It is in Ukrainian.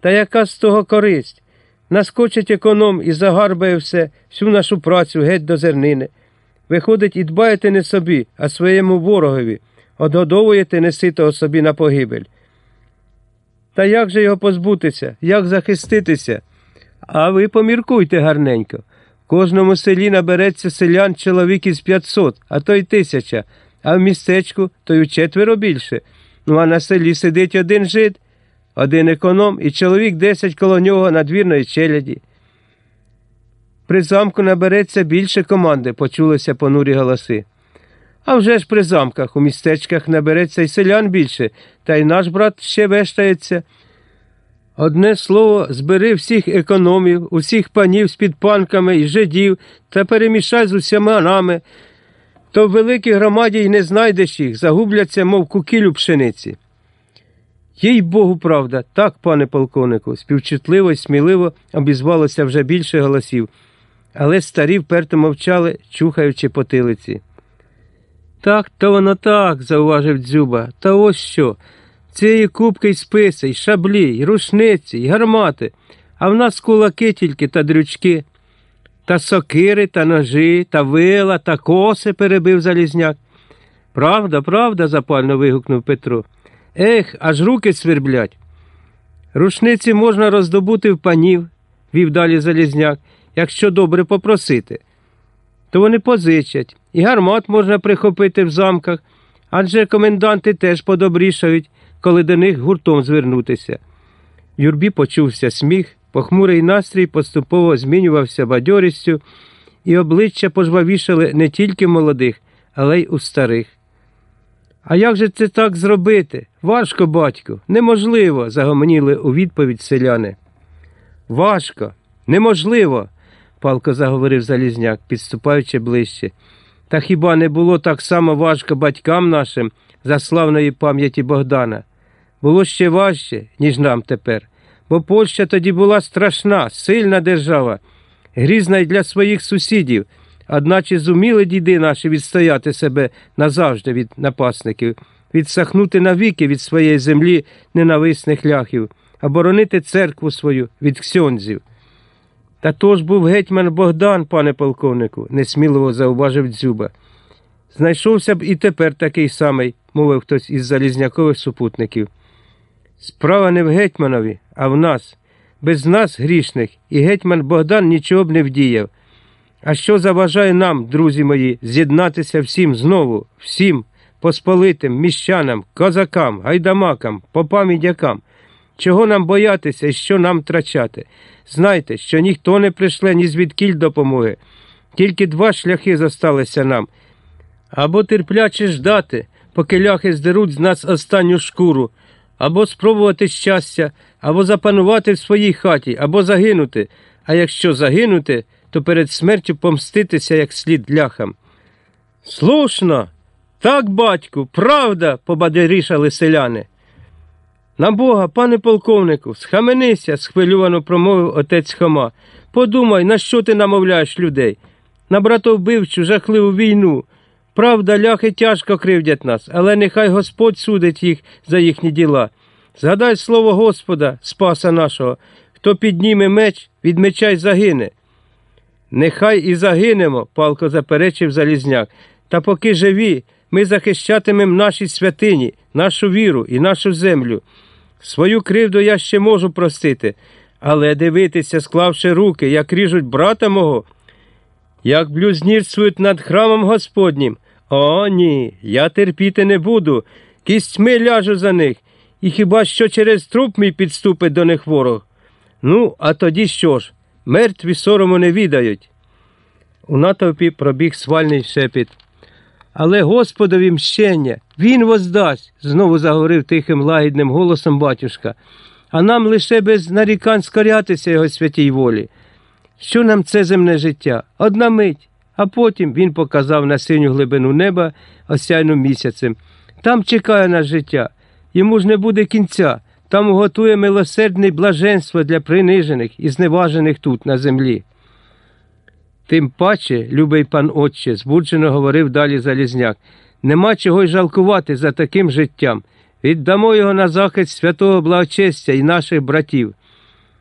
Та яка з того користь? Наскочить економ і загарбає все, всю нашу працю геть до зернини. Виходить, і дбаєте не собі, а своєму ворогові, одгодовуєте неситого собі на погибель. Та як же його позбутися, як захиститися? А ви поміркуйте гарненько. В кожному селі набереться селян чоловік із 500, а то й тисяча, а в містечку то й у четверо більше. Ну а на селі сидить один жид, один економ і чоловік 10 коло нього надвірної челяді. При замку набереться більше команди, почулися понурі голоси. А вже ж при замках у містечках набереться й селян більше, та й наш брат ще вештається. Одне слово, збери всіх економів, усіх панів з підпанками і жидів та перемішай з усіма нами, то в великій громаді й не знайдеш їх, загубляться, мов кукілю пшениці. Їй Богу, правда, так, пане полковнику, співчутливо й сміливо обізвалося вже більше голосів, але старі вперто мовчали, чухаючи потилиці. Так, то воно так, зауважив дзюба. Та ось що. Цієї кубки й списи, й шаблі, й рушниці, й гармати, а в нас кулаки тільки та дрючки, та сокири, та ножі, та вила, та коси, перебив Залізняк. Правда, правда, запально вигукнув Петро. Ех, аж руки сверблять. Рушниці можна роздобути в панів, вів далі Залізняк, якщо добре попросити. То вони позичать, і гармат можна прихопити в замках, адже коменданти теж подобрішають, коли до них гуртом звернутися. В юрбі почувся сміх, похмурий настрій поступово змінювався бадьорістю, і обличчя пожвавішали не тільки молодих, але й у старих. А як же це так зробити? Важко, батько, неможливо, загомоніли у відповідь селяни. Важко, неможливо, палко заговорив Залізняк, підступаючи ближче. Та хіба не було так само важко батькам нашим за славної пам'яті Богдана? Було ще важче, ніж нам тепер, бо Польща тоді була страшна, сильна держава, грізна й для своїх сусідів, одначе зуміли діди наші відстояти себе назавжди від напасників, відсахнути навіки від своєї землі ненависних ляхів, оборонити церкву свою від ксьонзів. Та то ж був гетьман Богдан, пане полковнику, несміливо зауважив дзюба. Знайшовся б і тепер такий самий, мовив хтось із залізнякових супутників. Справа не в гетьманові, а в нас. Без нас, грішних, і гетьман Богдан нічого б не вдіяв. А що заважає нам, друзі мої, з'єднатися всім знову, всім, посполитим, міщанам, козакам, гайдамакам, попам і дякам? Чого нам боятися і що нам втрачати? Знайте, що ніхто не прийшле ні звідкіль допомоги. Тільки два шляхи зосталися нам. Або терпляче ждати, поки ляхи здеруть з нас останню шкуру, або спробувати щастя, або запанувати в своїй хаті, або загинути. А якщо загинути, то перед смертю помститися як слід ляхам. Слушно, так, батьку, правда, побадерішали селяни. На Бога, пане полковнику, схаменися, схвильовано промовив отець Хома. Подумай, на що ти намовляєш людей? На братовбивчу, жахливу війну. Правда, ляхи тяжко кривдять нас, але нехай Господь судить їх за їхні діла. Згадай слово Господа, Спаса нашого, хто підніме меч, від меча й загине. Нехай і загинемо, палко заперечив Залізняк. Та поки живі, ми захищатимемо наші святині, нашу віру і нашу землю. Свою кривду я ще можу простити, але дивитися, склавши руки, як ріжуть брата мого, як блюзнірствують над храмом Господнім. О, ні, я терпіти не буду, кістьми ляжу за них, і хіба що через труп мій підступить до них ворог. Ну, а тоді що ж? Мертві сорому не відають. У натовпі пробіг свальний шепіт. Але Господові мщення, Він воздасть, знову заговорив тихим лагідним голосом батюшка, а нам лише без нарікань скорятися його святій волі. Що нам це земне життя? Одна мить, а потім він показав на синю глибину неба, осяйну місяцем. Там чекає нас життя, йому ж не буде кінця, там готує милосердне блаженство для принижених і зневажених тут, на землі. Тим паче, любий пан отче, збуджено говорив далі Залізняк, нема чого й жалкувати за таким життям. Віддамо його на захист святого благочестя і наших братів.